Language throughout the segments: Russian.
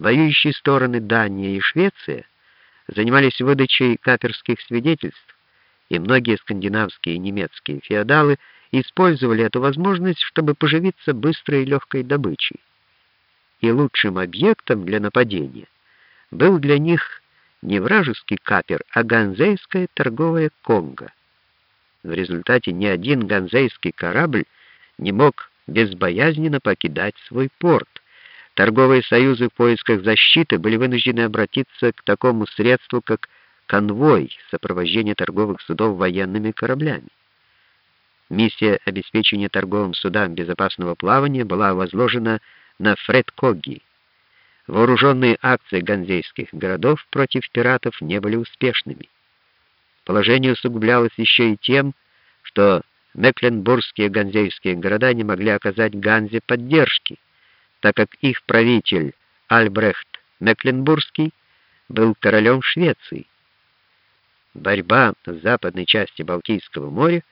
Воюющие стороны Дания и Швеция занимались выдачей каперских свидетельств, и многие скандинавские и немецкие феодалы использовали эту возможность, чтобы поживиться быстрой и легкой добычей. И лучшим объектом для нападения был для них не вражеский капер, а ганзейская торговая конга. В результате ни один ганзейский корабль не мог безбоязненно покидать свой порт. Торговые союзы в поисках защиты были вынуждены обратиться к такому средству, как конвой сопровождения торговых судов военными кораблями. Миссия обеспечения торговым судам безопасного плавания была возложена на Фред Когги. Вооруженные акции ганзейских городов против пиратов не были успешными. Положение усугублялось еще и тем, что Мекленбургские ганзейские города не могли оказать Ганзе поддержки, так как их правитель Альбрехт Мекленбургский был королем Швеции. Борьба в западной части Балтийского моря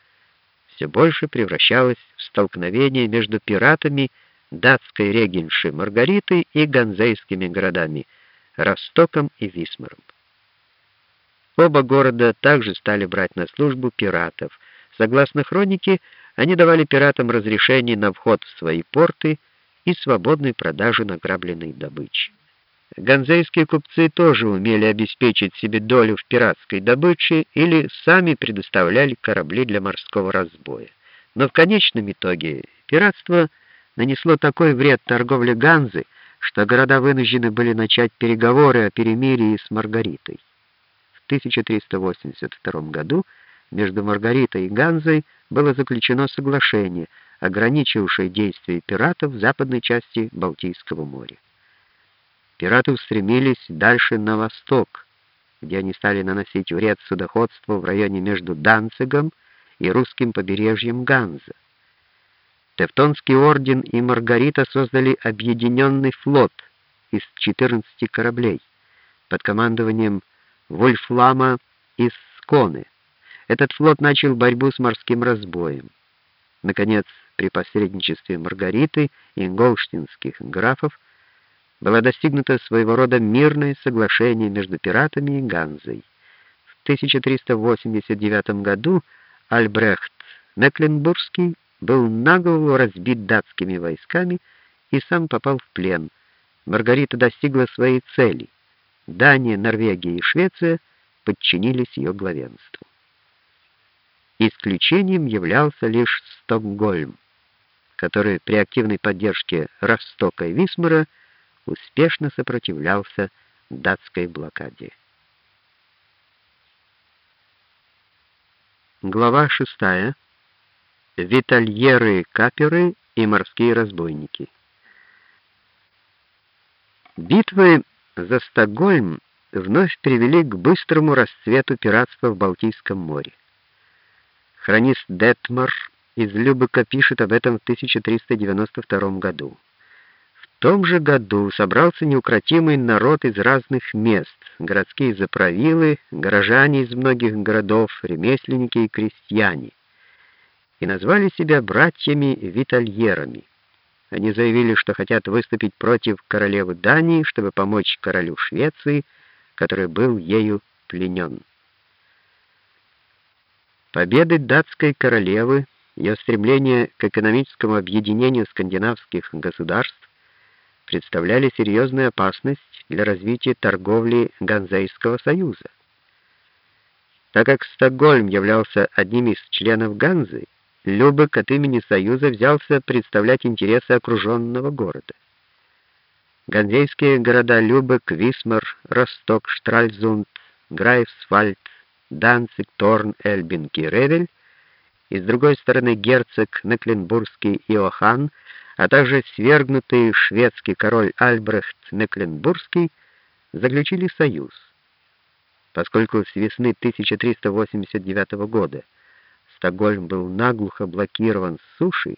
все больше превращалась в столкновение между пиратами датской регенши Маргариты и ганзейскими городами Ростоком и Висмаром. Оба города также стали брать на службу пиратов. Согласно хронике, они давали пиратам разрешение на вход в свои порты и свободную продажу награбленной добычи. Ганзейские купцы тоже умели обеспечить себе долю в пиратской добыче или сами предоставляли корабли для морского разбоя. Но в конечном итоге пиратство – нанесло такой вред торговле Ганзы, что города вынуждены были начать переговоры о перемирии с Маргаритой. В 1382 году между Маргаритой и Ганзой было заключено соглашение, ограничившее действия пиратов в западной части Балтийского моря. Пираты устремились дальше на восток, где они стали наносить вред судоходству в районе между Данцигом и русским побережьем Ганза. Тевтонский орден и Маргарита создали объединенный флот из 14 кораблей под командованием Вольфлама из Сконы. Этот флот начал борьбу с морским разбоем. Наконец, при посредничестве Маргариты и голштинских графов было достигнуто своего рода мирное соглашение между пиратами и Ганзой. В 1389 году Альбрехт Мекленбургский был наголову разбит датскими войсками и сам попал в плен. Маргарита достигла своей цели. Дания, Норвегия и Швеция подчинились ее главенству. Исключением являлся лишь Стокгольм, который при активной поддержке Ростока и Висмара успешно сопротивлялся датской блокаде. Глава шестая витальеры, каперы и морские разбойники. Битвы за Стокгольм вновь привели к быстрому расцвету пиратства в Балтийском море. Хронист Детмар из Любека пишет об этом в 1392 году. В том же году собрался неукротимый народ из разных мест, городские заправилы, горожане из многих городов, ремесленники и крестьяне и назвали себя братьями-витальерами. Они заявили, что хотят выступить против королевы Дании, чтобы помочь королю Швеции, который был ею пленен. Победы датской королевы, ее стремление к экономическому объединению скандинавских государств представляли серьезную опасность для развития торговли Ганзейского союза. Так как Стокгольм являлся одним из членов Ганзы, Любек от имени Союза взялся представлять интересы окруженного города. Ганзейские города Любек, Висмар, Росток, Штральзунд, Грайфсвальд, Данциг, Торн, Эльбинг и Ревель, и с другой стороны герцог Мекленбургский Иоанн, а также свергнутый шведский король Альбрехт Мекленбургский заключили союз. Поскольку с весны 1389 года Стокгольм был наглухо блокирован с суши,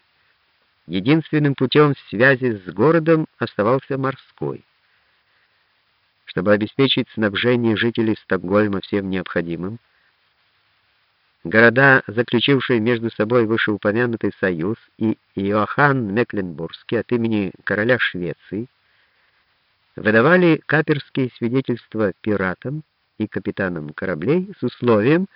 единственным путем связи с городом оставался морской. Чтобы обеспечить снабжение жителей Стокгольма всем необходимым, города, заключившие между собой вышеупомянутый союз, и Иоанн Мекленбургский от имени короля Швеции, выдавали каперские свидетельства пиратам и капитанам кораблей с условием,